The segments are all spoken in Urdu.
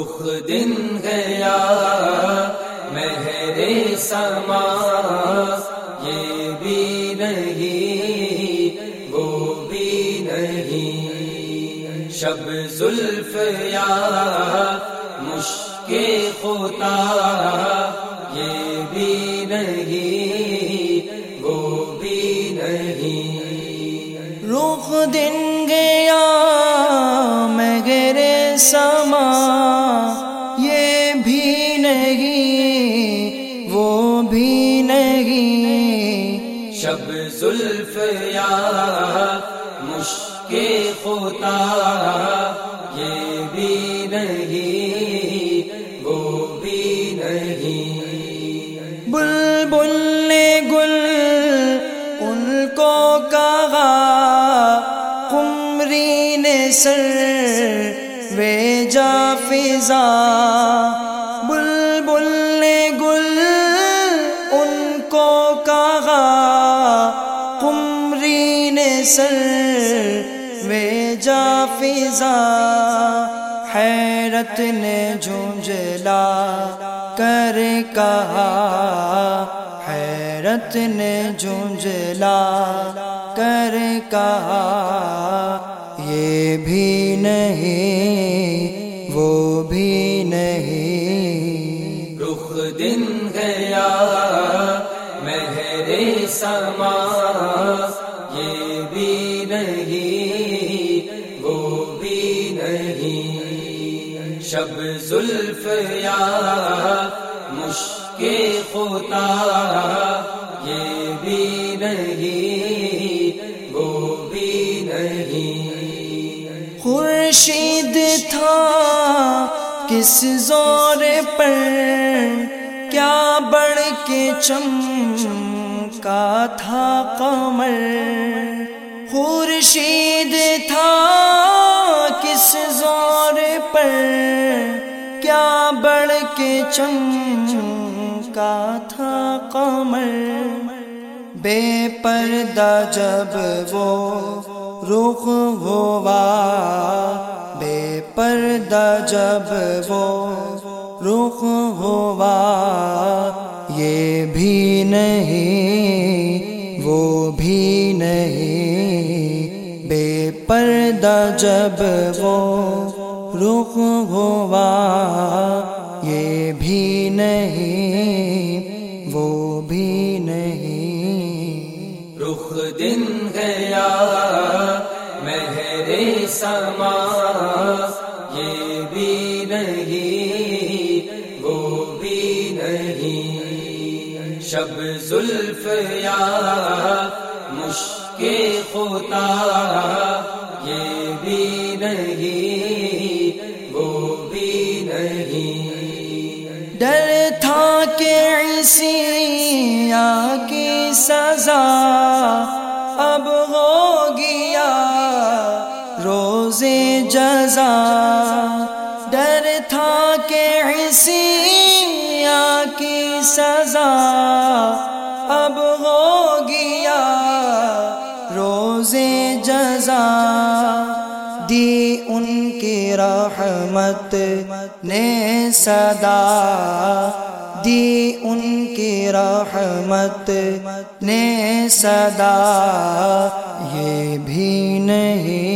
رخ دن گیا مہرے سما، یہ بھی نہیں، وہ بھی نہیں۔ شب زلف یا مشکل ہوتا یہ بھی نہیں، وہ بھی نہیں۔ رخ دن گیا مگر سما شب زلف یا مشکل ہوتا، یہ بھی نہیں، وہ بھی نہیں۔ بل بل نے گل ان کو کہا کمری نے سر وے جا فضا۔ سر وے جا فضا، حیرت نے جھنجلا کر کہا، حیرت نے جھنجلا کر کہا، یہ بھی نہیں، وہ بھی نہیں۔ رخ دن گیا مہرے سما، یہ نہیں شب زلف یا مشکل ہوتا یہ بھی نہیں، وہ بھی نہیں۔ خورشید تھا، کس زور پر؟ کیا بڑھ کے چمکا تھا قمر؟ خورشید تھا پر کیا بڑھ کے چمکا تھا قمر؟ بے پردہ جب وہ رخ ہوا، بے پردہ جب وہ رخ ہوا، یہ بھی نہیں، وہ بھی نہیں۔ بے پردہ جب وہ رخ ہوا، یہ بھی نہیں، وہ بھی نہیں۔ رخ دن گیا مہرے سما، یہ بھی نہیں، وہ بھی نہیں۔ شب زلف یا مشکل ہوتا یہ بھی نہیں۔ جزا ڈر تھا کہ عیسیہ کی سزا اب ہو گیا، روزے جزا دی ان کی رحمت نے صدا دی ان کی رحمت نے صدا، یہ بھی نہیں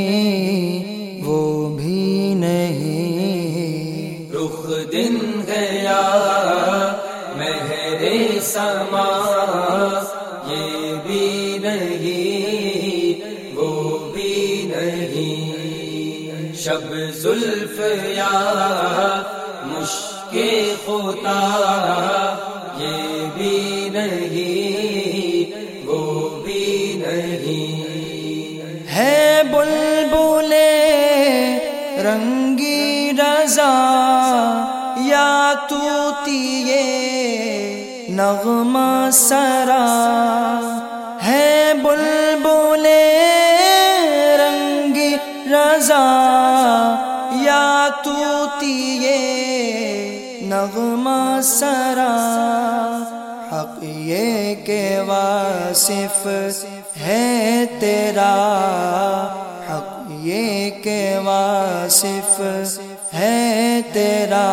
نہیں، وہ بھی نہیں۔ شب زلف یا مشکل ہوتا یہ بھی نہیں، وہ بھی نہیں۔ ہے بلبلے رنگی رضا، یا توتیے نغمہ سرا۔ ہے بلبلے رنگی رضا، یا توتیے نغمہ سرا، حق یہ کہ واصف ہے تیرا، حق یہ کہ واصف ہے تیرا۔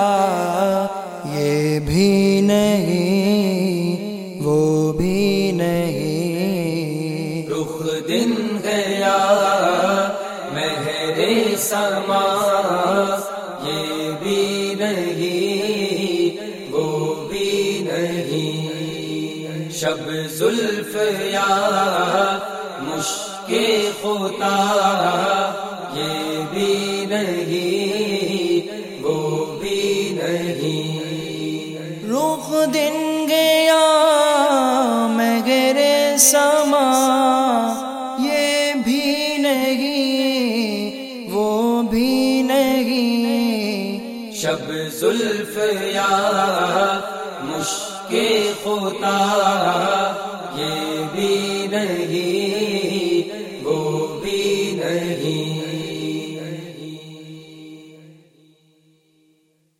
نہیں، وہ بھی نہیں۔ شب زلف یا مشکل ہوتا یہ بھی نہیں، وہ بھی نہیں۔ رخ دن گیا میں گرے سما زلف یا مشکل خدا